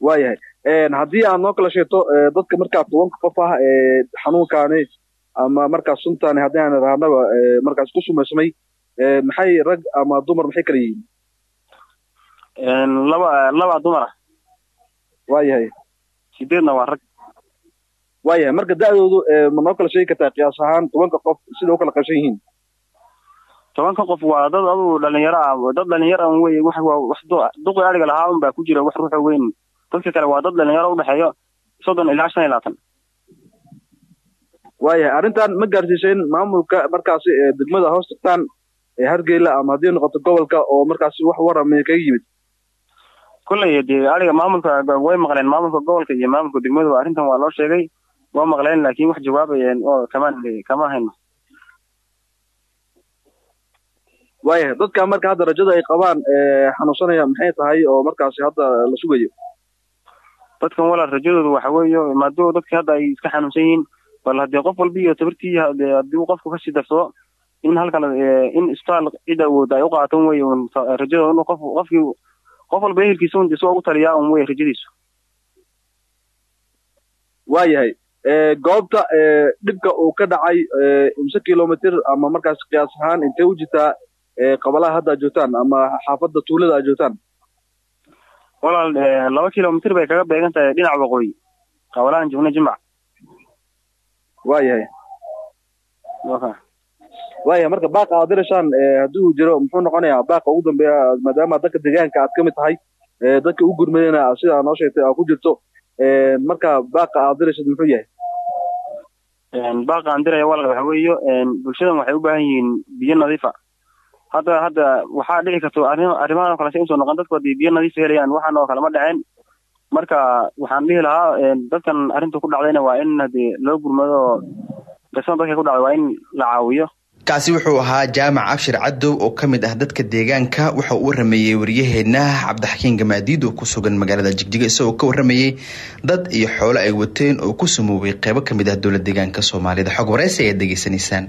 Speaker 6: Waayahay haddii aad noo kala sheegto dadka markaa tobanka qof ah ee xanuunkaani ama markaas suntaani haddii aan idhaahnaba markaas ku sumaysamay maxay rag ama dumar maxay kala yihiin?
Speaker 5: Laba laba dumar ah.
Speaker 6: Waayahay.
Speaker 5: Sideedna waa rag.
Speaker 6: Waayahay marka da'doodu ma noo kala sheegi kartaa qiyaas ahaan tobanka qof sida u kala qaybsan yihiin?
Speaker 5: Tobanka qof waa dad adugu dhalinyaro ah dad dhalinyaro an wey wax duqi ariga lahaa un baa ku jira wax ruuxa weyn dadka kale waa dad dhalinyaro udhexeeyo soddon ilaa shan iyo labaatan.
Speaker 6: Waayahay arrintan ma gaarsiiseen maamulka markaasi degmada hoos tagtaan ee hargeyla ama haddii noqoto gobolka oo markaasi wax warame kaga yimid.
Speaker 5: Kolley dee ariga maamulka way maqleen maamulka gobolka iyo maamulka degmadu arrintan waa loo sheegay waa maqleen laakiin wax jawaabayeen oo kamaan kama hayno
Speaker 6: waayahay dadka marka hadda rajada ay qabaan xanuunsanaya maxay tahay oo markaasi hadda la sugayo
Speaker 5: dadkan walaal rajadoodu waxa weeye maadoo dadka hadda ay iska xanuunsan yihiin. Bal haddii qof walba iyo tabartii haddii uu qofku ka sii darsado in halkan in isbitaal cid awood ay u qaaton wey rajada in qof qofkii qof walba ehelkiisa un isoo ugu taliyaa un wey rajadiisu.
Speaker 6: Waayahay goobta dhibka uu ka dhacay imse kilomitr ama markaas qiyaas ahaan intee u jirtaa qabalaha hadda aad joogtaan ama xaafadda tuulada aad joogtaan
Speaker 5: walaal laba kilomitr bay kaga beegan tahay dhinaca waqooyi qabalahan joogna jimbac
Speaker 6: waayahay waayahay marka baaqa aad dirashaan haddii uu jiro muxuu noqonayaa baaqa ugu dambeeya maadaama dadka deegaanka aad ka mid tahay dadka u gurmadena sidaa noo sheegtay aad ku jirto marka baaqa aad dirashad muxuu yahay?
Speaker 5: Baaqa aan diraya walaal waxa weeyo bulshadan waxay u baahan yihiin biyo nadiifa hadda hadda waxaa dhici karta arrin arrimahan oo kale say u soo noqon dadku haddii biyo nadiif helayaan waxaan oo kale ma dhaceen marka waxaan dhihi lahaa dadkan arrinta ku dhacdayna waa in haddii loo gurmado gasan dadka ku dhacday waa in la caawiyo.
Speaker 2: Kaasi wuxuu ahaa jaamac abshir cadow oo ka mid ah dadka deegaanka. Waxa uu warameeyey waryaheena cabdixakiin gamaadiid oo ku sugan magaalada jigjiga isagoo ka waramayey dad iyo xoolo ay wateen oo ku samoobay qeybo ka mid ah dowlad deegaanka soomaalida. Xog waraysi ayaad degeysanaysaan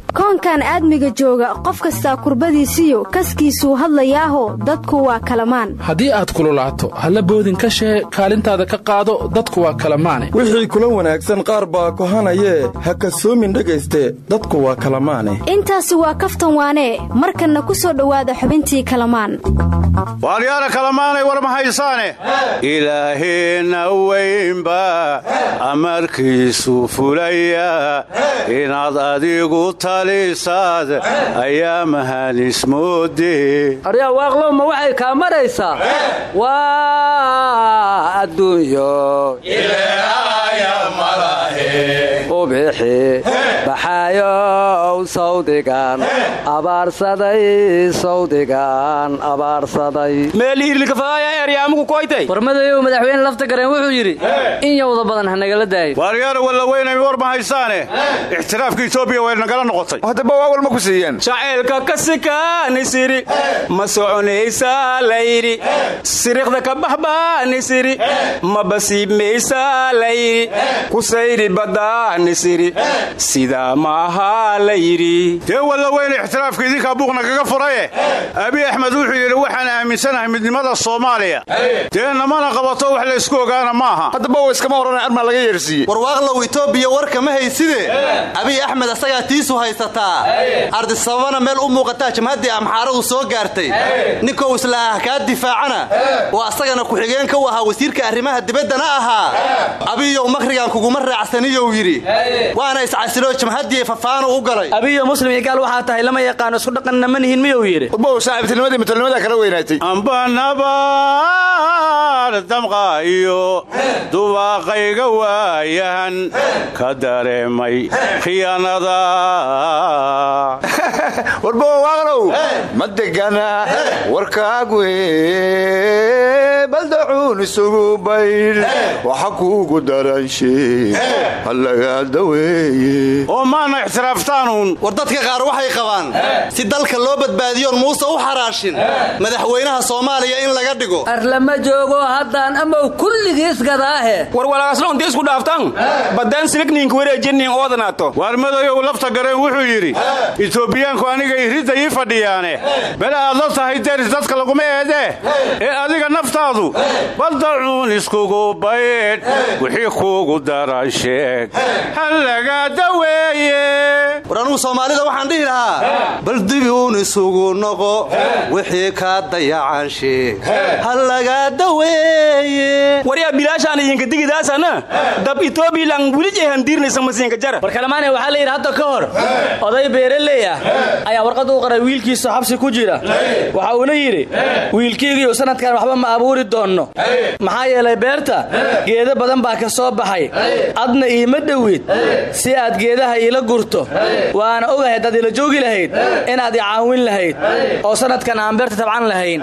Speaker 7: koonkan aadmiga jooga qof kastaa kurbadiisiyo kaskiisuu hadlayaaho dadku waa kalamaan.
Speaker 8: Haddii aad kululaato halla boodin ka shee kaalintaada ka qaado dadku waa kalamaane.
Speaker 9: Wixii kula wanaagsan qaar baa kohanayee ha kasoomin dhegayste dadku waa kalamaane.
Speaker 7: Intaasi waa kaftan waanee markanna ku soo dhowaada xubintii kalamaan.
Speaker 10: Waalyaana kalamaanay war ma haysaane? Ilaaheenna weynba amarkiisu fulaya inaad adigu talisaad ayaa mahanismoode
Speaker 11: aryaa waaqlowma waxay kaa maraysaa waa adduunyo. Ubixi baxaayow sawdigan abaarsaday sawdigan abaarsaday.
Speaker 12: Warmadayow madaxweyne lafta gareen wuxuu yidhi in yowda badan ha nagala daayo
Speaker 10: waaryaana walla weynay war ma haysaane? Ixtiraafka etoobiya way nagala noqotay
Speaker 13: haddaba waa walma ku siiyeen?
Speaker 14: Jacaylka ka sikaanisiri ma soconaysaa layidhi siriqda ka baxbaanisiri ma basiibmaysaa layidhi kusayri badaanisiri sidaa ma ahaa layidhi
Speaker 10: dee walla weyne ixtiraafka idinkaa buuqna kaga furaye. Abi axmed wuxuu yidhi waxaan aaminsanahay midnimada soomaaliya. Dee namana qabato wax laysku ogaana maaha.
Speaker 13: Haddaba w iskama horana armaa laga yeersiiye
Speaker 15: warwaaqlow itoobiya warka ma hayside? Abiy axmed asagaa tiisu haysataa ardisababana meel u muuqataa jamhaddii amxaaradu soo gaartay. Ninkou islaah kaa difaacana. Oo asagana ku-xigeenka u ahaa wasiirka arrimaha dibaddana ahaa. Abiyow makrigan kuguma raacsaniyow yidhi. Waana iscasiloo jamhaddii fafaanu u galay.
Speaker 12: Abiyo muslim iyo gaal waxaa tahay lama yaqaano isku dhaqanna ma nihin miyuu yidhi?
Speaker 13: Udbow saaxiibtinimadii mitolnimada kala weynaatay.
Speaker 10: Ambanabaar damqa iyo dubaaqayga waayahan ka dareemay khiyaanada
Speaker 13: warbawaaqlow ma degana warkaagu baldacuun isugu baydh waxa kuugu daranshe halagaa daweeye.
Speaker 10: Oo maana ixtiraaftaanun.
Speaker 15: War dadka qaar waxay qabaan si dalka loo badbaadiyoon muuse u xaraashin madaxweynaha soomaaliya in laga dhigo.
Speaker 12: Arlama joogo haddaan amow kulligiis gadaahe
Speaker 14: war walaagasloonti isku dhaaftan baddaan siligniinka wareejinniin oodanaato
Speaker 10: waar madayow lafta gareen wuxuu yidhi itoobiyaanku aniga iridda ii fadhiyaane bele aad la tahay deris dadka laguma eedee ee adiga naftaadu baldacuun iskugu baydh wixii kuugu daran sheeg. Halaga daweeye.
Speaker 15: War anugu soomaalida waxaan dhihi lahaa bal dibiuun isugu noqo wixii kaa dayacan sheeg. Ha lagaa daweeye.
Speaker 14: Waryaa bilaashaan idinka digidaasana dab itoobiyalan weli jeehandiirnaysa masiinka jara.
Speaker 12: War kalemaane waxaa la yidhi hadda ka hor oday beeraley ah ayaa warqad u qoray wiilkiisa xabsi ku jira. Waxa uuna yidhi wiilkiygiiyo sanadkan waxba ma abuuri doonno. Maxaa yeelay beerta geedo badan baa ka soo baxay. Adna iima dhowid si aad geedaha iila gurto. Waana ogahay haddaad ila joogi lahayd inaad i caawin lahayd oo sanadkan aan beerta tabcan lahayn.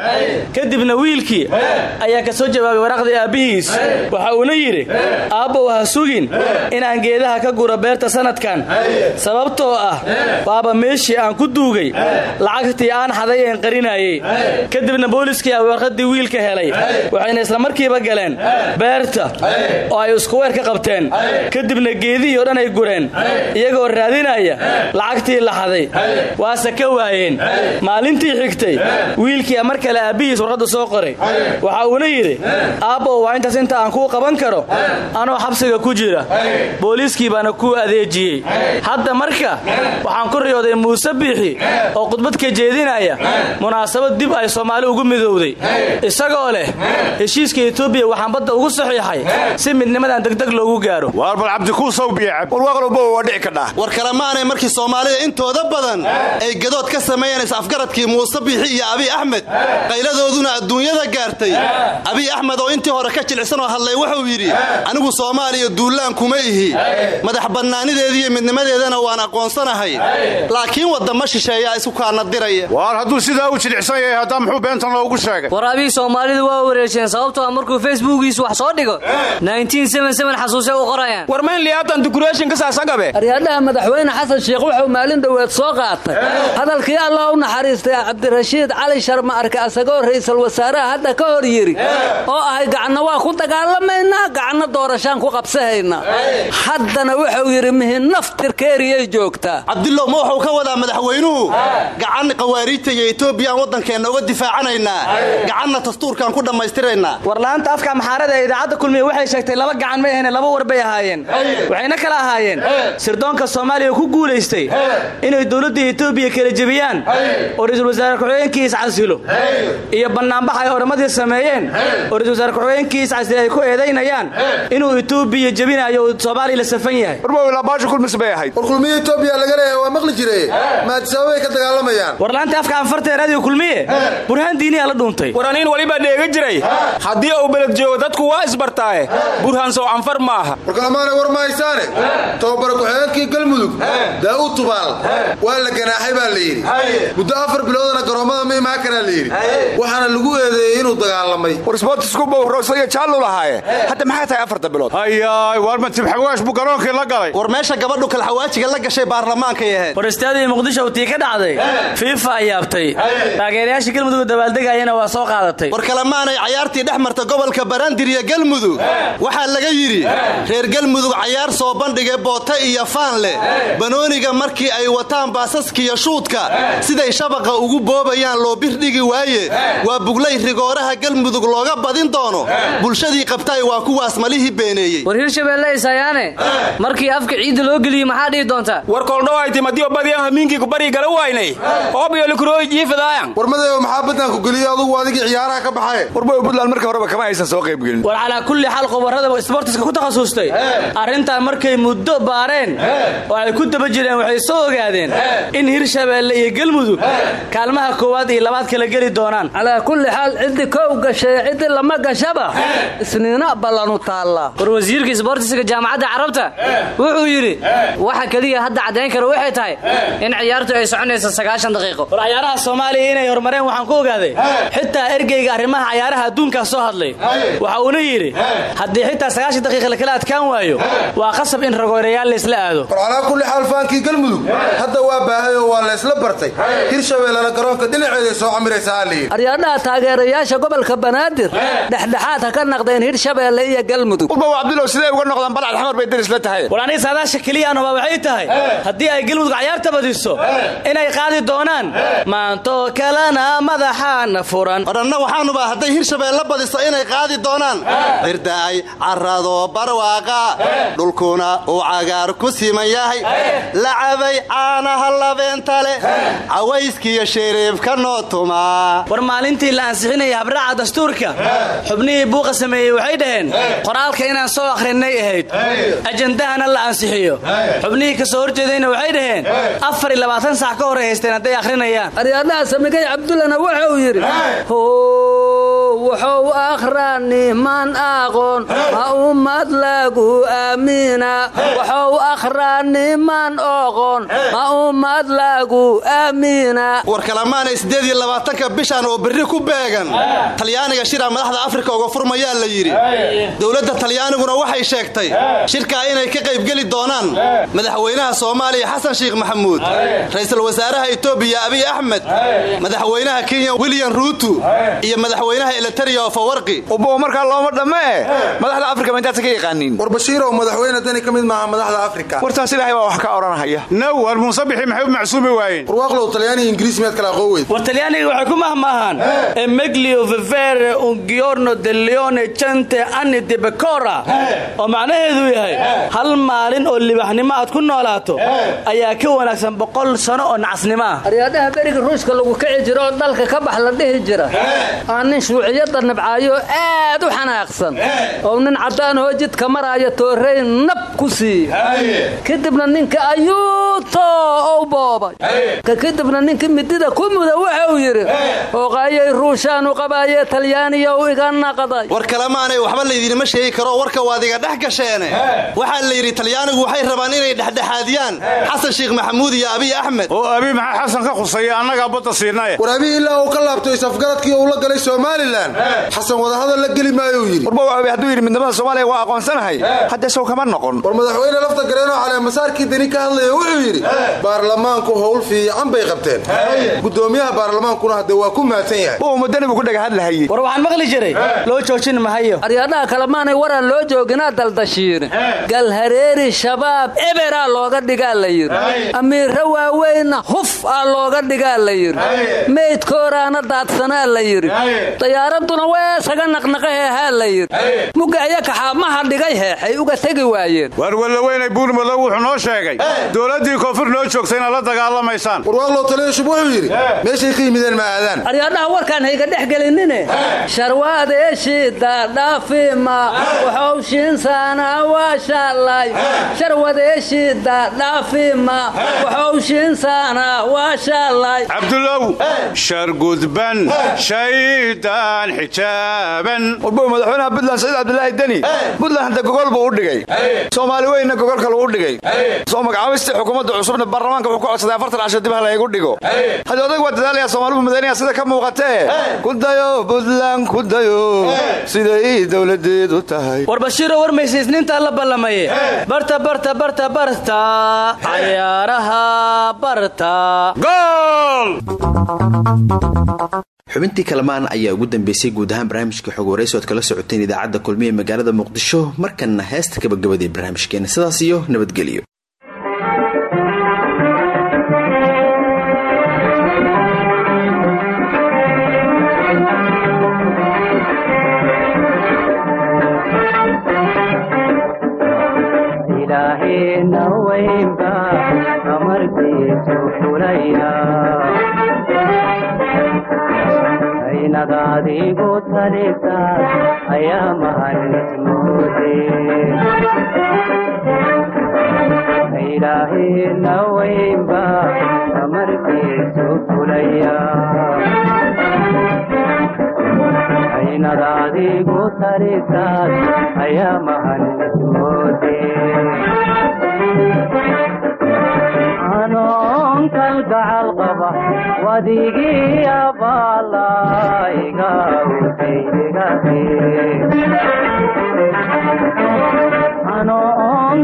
Speaker 12: Kadibna wiilkii ayaa ka soo jawaabay waraaqdii aabbihiis waxa uuna yidhi aabbow ha sugin inaan geedaha ka guro beerta sanadkan. Sababtoo ah waaba meeshii aan ku duugay. Lacagtii aan xaday een qarinayey kadibna booliskii a warqaddii wiilka helay. Waxayna isla markiiba galeen. Beerta oo ay isku weer ka qabteen kadibna geedihii oo dhan ay gureen. Iyagoo raadinaya lacagtii la xaday. Waase ka waayeen. Maalintii xigtay wiilkii mar kale aabbihiis warqadda soo qoray. Waxa uuna yidhi aabbow waa intaas inta aan kuu qaban karo. Anoo xabsiga ku jira. Booliiskii baana kuu adeejiyey. Hadda marka waxaan ku riyooday muuse biixi oo khudbad ka jeedinaya munaasabad dib ay soomaali ugu midowday. Isagoo leh heshiiska etoobiya waxaan badda ugu saxiixay si midnimadan degdeg loogu gaaro.
Speaker 10: Waar bal cabdikuusow biyacab
Speaker 13: warwaaqlowbowa waa dhici kadhaa
Speaker 15: war kalemaanay markii soomaalida intooda badan ay gadood ka sameeyeen is-afgaradkii muuse biixi iyo abiy axmed qayladooduna adduunyada gaartay. Abiy axmed oo intii hore ka jilicsan oo hadlay wuxuu yidhi anigu soomaaliya duullaan kuma ihi. Madax bannaanideediiyo midnimadeedana waan aqoonsanahay laakiin waddama shisheeyaa isku kaana diraya.
Speaker 10: Waar hadduu sidaa u jilicsan yahay haddaa muxuu beentan loogu sheegay?
Speaker 12: War soomaalidu waa wareejeen sababtoo a markuu facebookiisu wax soo dhigo xasuusay u qorayaan.
Speaker 14: War mayn liyaabtan dukureeshin ka saasagabe
Speaker 12: aryaadhaha madaxweyne xasan sheekh wuxuu maalin dhoweed soo qaatay. Hadalkii allah u naxariistay cabdirashiid cali sharma arka asagoo ra'iisul wasaaraha hadda ka hor yidhi oo ahay gacanna waa ku dagaalamaynaa gacanna doorashaan ku qabsahaynaa haddana wuxuu yidhi mihinaf tirkeeriyay joogtaa
Speaker 15: cabdillow ma wuxuu ka wadaa madaxweynuhu? Gacan qawaariijta iyo etoobiyaan waddankeenna uga difaacanaynaa. Gacanna dastuurkaan ku dhammaystiraynaa.
Speaker 12: War la'aanta afka maxaarada ee idaacadda kulmiya waxay sheegtay laba gacan may ahayne laba war bay ahaayeen. Waxayna kala ahaayeen. Sirdoonka soomaaliya ku guulaystay. Inay dowladda etoobiya kala jebiyaan. Oo ra'iisul wasaare ku-xigeenkii iscasilo iyo bannaanbax ay oramadii sameeyeen. Oo ra'isul wasaare ku-xigeenkii iscasilo ay ku eedaynayaan. Inuu etoobiya jebinayo soomaaliya la safan yahay
Speaker 16: leeyahay waa maqli jire. Maadisababay ka dagaalamayaan.
Speaker 12: War laanta afka anfarta raadiyo kulmiye. Burhaan diiniyaa la dhuuntay
Speaker 14: war aniin walibaa dheega jiray. Haddii uu beled joogo dadku waa isbartaaye. Burhaan sow anfar maaha.
Speaker 16: Warkalamaanay war ma haysaane. Tababara ku-xigeenkii galmudug. Daa'uud tubaal. Waa la ganaaxay baa la yidhi. Muddo afar biloodana garoommada ma imaan karaa la yidhi. Waxaana lagu eedeeyey inuu dagaalamay.
Speaker 13: War isboortisku bowroosa iyo jaallu lahaaye hadda maxay tahay afarta bilood?
Speaker 10: Hayaay waar matibxawaash buu garoonkii la galay.
Speaker 15: War meesha gabadhu kalxawaajiga la gashay baarlamaankay ahayd.
Speaker 12: War istaadii muqdisho tii ka dhacday. Fiifa yaabtay. Taageerayaashii galmudug dabaaldegayana waa soo qaadatay.
Speaker 15: War kalemaanay cayaartii dhex marta gobolka barandir iyo galmudug waxaa laga yidhi reer galmudug cayaar soo bandhigay boota iyo faan leh. Banooniga markii ay wataan baasaskiiyo shuudka siday shabaqa ugu boobayaan loo birdhigi waaye. Waa buglay rigooraha galmudug looga badin doono. Bulshadii qabtay waa kuwaas malihii beeneeyey.
Speaker 12: War hirshabeelle isayaane markii afka ciidda loo geliyey maxaa dhihi doontaa
Speaker 14: war koldhowaytimadiyo badiyan hamiinkii kubari gala waynay? Obyolikurooy jiifadaayan
Speaker 16: war madayow maxaa baddan ku geliyo? Adugu adigii ciyaaraha ka baxaye
Speaker 13: warboy puntland marka horeba kama aysan soo qaybgelin
Speaker 12: war calaa kulli xaal khubarrada isboortiska ku takhasustay arrintan markay muddo baareen oo ay ku daba jireen waxay soo ogaadeen in hirshabeelle iyo galmudug kaalmaha koowaad iyo labaad kala geli doonaan.
Speaker 11: Calaa kulli xaal ciddi kow gashay ciddi lama gashaba. Isniina ballanu taallaa.
Speaker 17: War wasiirka isboortiska jaamacadda carabta wuxuu yidhi waxa keliya hadda caddayn kara waxay tahay in ciyaartu ay soconayso sagaashan daqiiqo.
Speaker 12: War cayaaraha soomaaliya inay horumareen waxaan ku ogaaday xitaa ergeyga arrimaha cayaaraha adduunkaa soo hadlay. Waxa uuna yidhi haddii xitaa sagaashan daqiiqa lakala adkaan waayo waa qasab in ragooreyaal laysla aado.
Speaker 16: War calaa kulli xaal faankii galmudug hadda waa baahay oo waa laysla bartay. Hirshabeellena garoonka dhinaceeday soo camiraysaa la yidhi.
Speaker 11: Aryaadhaha taageerayaasha gobolka banaadir dhexdhexaad ha ka naqdeen hirshabeelle iyo galmudug.
Speaker 13: Uba cabdulow siday uga noqdaan balcad xamar bay deris la tahay?
Speaker 12: War aniga saadaasha keliyaanubaa waxay tahay haddii ay galmudug cayaarta badiso inay qaadi doonaan. Maantoo kalena madaxaana furan.
Speaker 15: Odhanna waxaanuba hadday hirshabeelle badiso inay qaadi doonaan. Cirdaay carrado barwaaqa. Dhulkuna uu cagaar ku siman yahay. Lacabay caanaha labeenta leh cawayskiyo shiriibka noo tumaa.
Speaker 12: War maalintii la ansixinaya habraaca dastuurka. Xubnihii buuqa sameeyey waxay dhaheen qoraalka inaan soo akhrinay ahayd. Ajandahana la ansixiyo. Xubnihii ka soo horjeedayna waxay dhaheen afar iyo labaatan sac ka hor ay haysteen hadday akhrinayaan.
Speaker 11: Aryaadhaha samigay cabdullana wuxuu yidhi wuxuu akhrani man aqoon. Ma ummad lagu aamina wuxuu akhrani man ma ummad lagu aamina
Speaker 15: war kalamaanay siddeed iyo labaatanka bishan oo berri ku beegan. Talyaaniga shira madaxda afrika uga furmayaa la yidhi. Dowladda talyaaniguna waxay sheegtay shirkaa inay ka qaybgeli doonaan madaxweynaha soomaaliya xasan sheikh maxamuud ra'iisul wasaaraha etoobiya abiy axmed madaxweynaha kenya william ruutu iyo madaxweynaha elitaria oo fawarqi.
Speaker 13: Ubo markaa looma dhammee madaxda afrika ma intaadsa ka yaqaaniin.
Speaker 16: War bashiirow madaxweyne dani ka mid maaha madaxda afrika.
Speaker 13: Wartaas ilaahay baa wax ka odhanahaya
Speaker 10: now war muusabixi maxay u macsuumi waayeen?
Speaker 16: Warwaaqlow talyaaniga ingiriis miyaad kala aqoon weyd
Speaker 12: war talyaaniga waxay ku mahmaahaan emeglio vivere un giorno de leone cente anni de becora. Oo macnaheedu yahay hal maalin oo libaxnimo aad ku noolaato ayaa ka wanaagsan boqol sano oo nacasnimo. Ah
Speaker 11: aryaadhaha beriga ruushka lagu kici jiro oo dalka ka bax la dhihi jira. Aa nin shuuciyadda nabcaayo aad u xanaaqsan. Oo nin caddaan hoo jidka maraayo toorey nab ku siiya kadibna ninka ayuuto ou boobay. Ka kadibna ninka midida ku muda wuxuu yidhi ooqaayay ruushaanu qabaaye talyaaniyow iga naqday.
Speaker 15: War kalemaanay waxba laydinima sheegi karo warka waad iga dhex gasheene. Waxaa la yidhi talyaanigu waxay rabaan inay dhexdhexaadiyaan xasan sheikh maxamuud iyo abiy axmed.
Speaker 10: Oo abi maxaa xasan ka khusaya annagaa badda siinaye.
Speaker 16: War abiy ilaa uu ka isafgaradkii uu la galay somalilan xasan. Wadahadal la geli maayo uu yidhi
Speaker 13: warbow abi hadduu yidhi midnimada soomaaliya waa aqoonsanahay? Hadda sow kama noqon.
Speaker 16: War madaxweyne lafta gareenoo calee masaarkii dani ka hadlaya wuxuu yidhi baarlamaanku howl fiican bay qabteen. Gudoomiyaha baarlamaankuna hadde waa ku mahadsan yahay.
Speaker 13: Uu mudani buu ku dhaga hadlahayey
Speaker 12: war waxaan maqli jiray loo joojin mahayo
Speaker 11: aryaadhaha kalemaanay waraan loo jooginaa daldashiine galhareeri shabaab eberaa looga dhigaa la yidhi amiirra waaweynna huf aa looga dhigaa la yidhi meydkooraana daadsanaa la yidhi dayaaraduna weesaga naqnaqaheehaa la yidhi mugga aya kaxaamaha dhigay heexay uga tegi waayeen.
Speaker 10: Waar wallaweynay buurmadow wuxuu noo sheegay. Dowladdii koonfur noo joogtay inaad la dagaalamaysaan.
Speaker 16: Warwaaqlow taliyashub wuxuu yidhi meeshay ka yimideen ma aadaan.
Speaker 11: Aryaadhaha warkaan hayga dhex gelinine. Sharwadeeshida dhaafima waxowshiinsaana waa shaalay sharwadeeshida dhaafima waxowshiinsaana waa shaalay
Speaker 10: cabdulow shargudban shaydaan
Speaker 13: warbow madaxweynaha buntland saciid cabdilaahi deni. Buntland hadda gogol buu u dhigay. Soomaali weynna gogol kale u dhigay. Soo magacaabistii xukuumadda cusubna baarlamaanka wuxuu ku codsaday afartan casho dib ha laygu dhigo. Haddii odag waa dadaalaya soomaalibu madaynaya sida ka muuqatee? Ku dayo buntland ku dayo siday dowladeedu tahay.
Speaker 12: War bashiiro warmaysa isniintaa la ballamaye barta barta barta barta. Cayaaraha barta.
Speaker 10: Gool
Speaker 2: xubintii kalamaan ayaa ugu dambeysay guud ahaan barnaamijka xog waraysi oad kala socoteen idaacadda kulmiye magaalada muqdisho markanna heesta gabagabadee barnaamijkeena. Sidaas iyo nabadgelyo.
Speaker 18: Ilaahina weynba amarkiisu talisaa ayaa mahanismoode ilaahina weynba amarkiisu fulaya aynad adigu talisaad ayaa mahanmoode anoon kalgacal qaba wadigii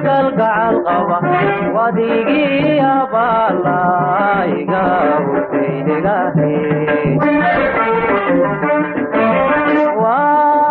Speaker 18: kalgacal qaba wadigii abaalaiga usaydigahe baxayay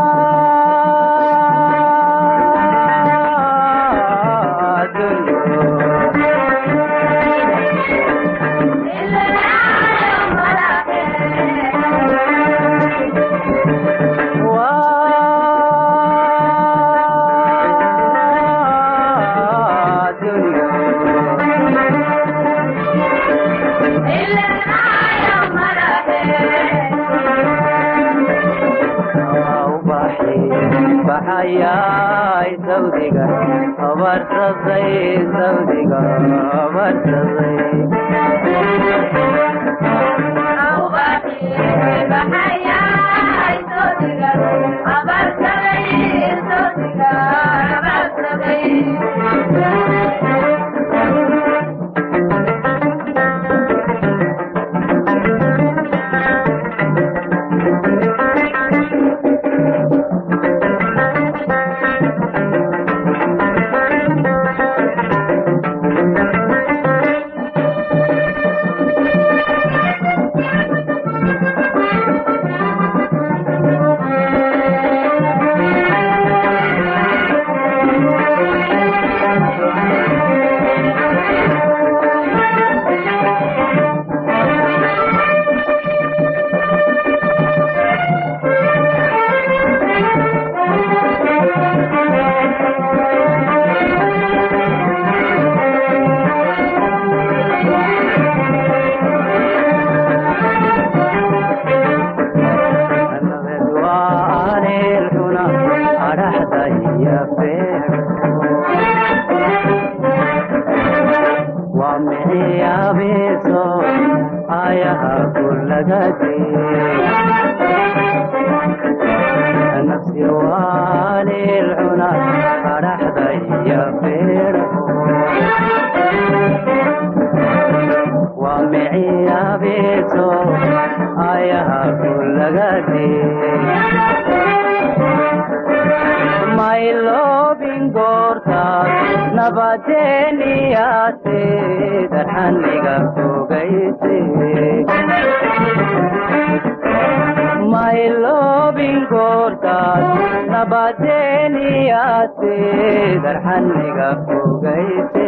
Speaker 18: nafsi waalil cuna qaraxda iyo waa miciyaabiso ayaha ku lagadi maylobin goortaas nabadeniyaase darxaniga fogayse sinkoortaas nabadeeniyaase darxanniga fogayse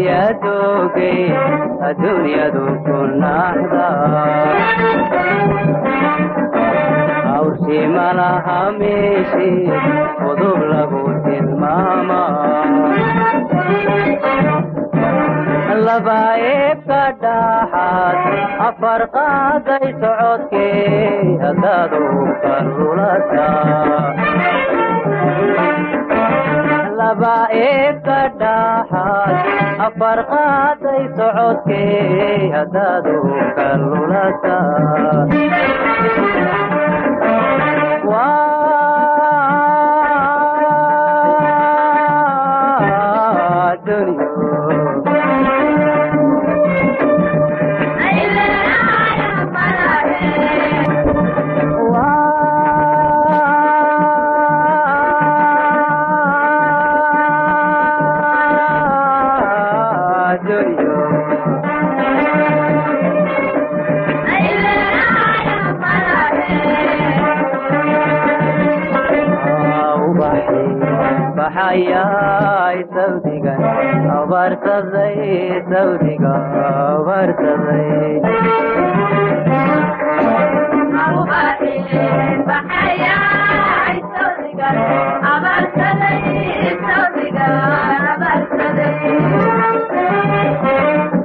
Speaker 18: ubadka iyo doogay adduunyadu ku naxda awrshima laha meeshi udub lagu tilmaama laba eebka dhaxaad afar qaaday socodkee haddaad uka lulata laba eebka dhaxaad afar qaaday socodkee haddaad uka lulata baxayay sawdigan abaarsaday sawdiga abaarsaday xidigaygiyaasna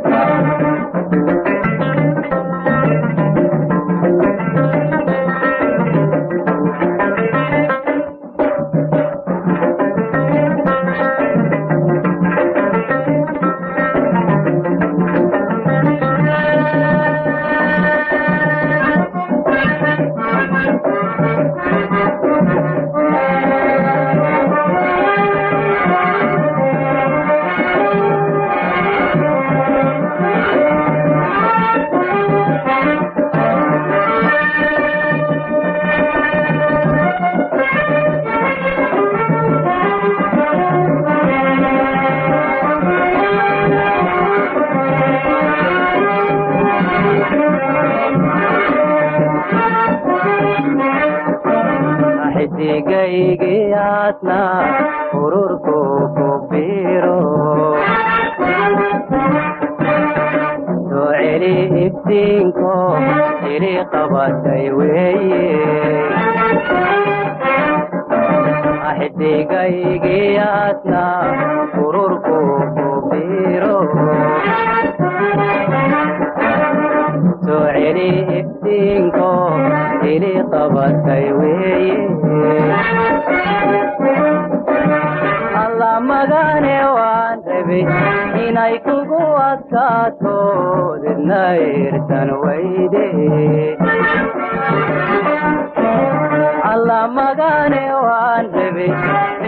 Speaker 18: alla magane waan rabay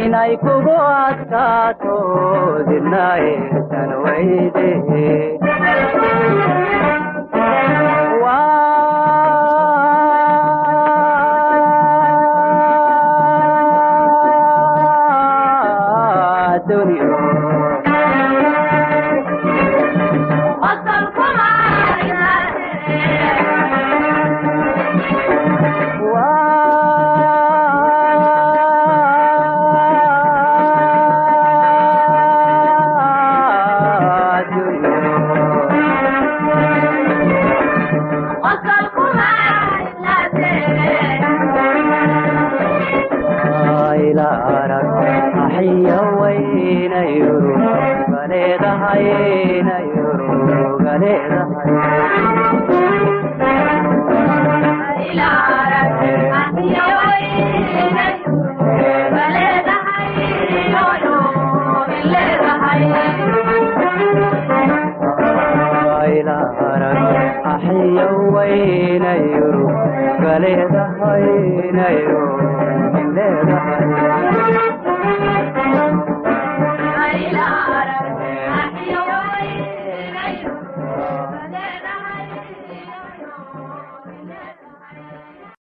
Speaker 18: inay kugu adkaato didna irtan weyde leedahay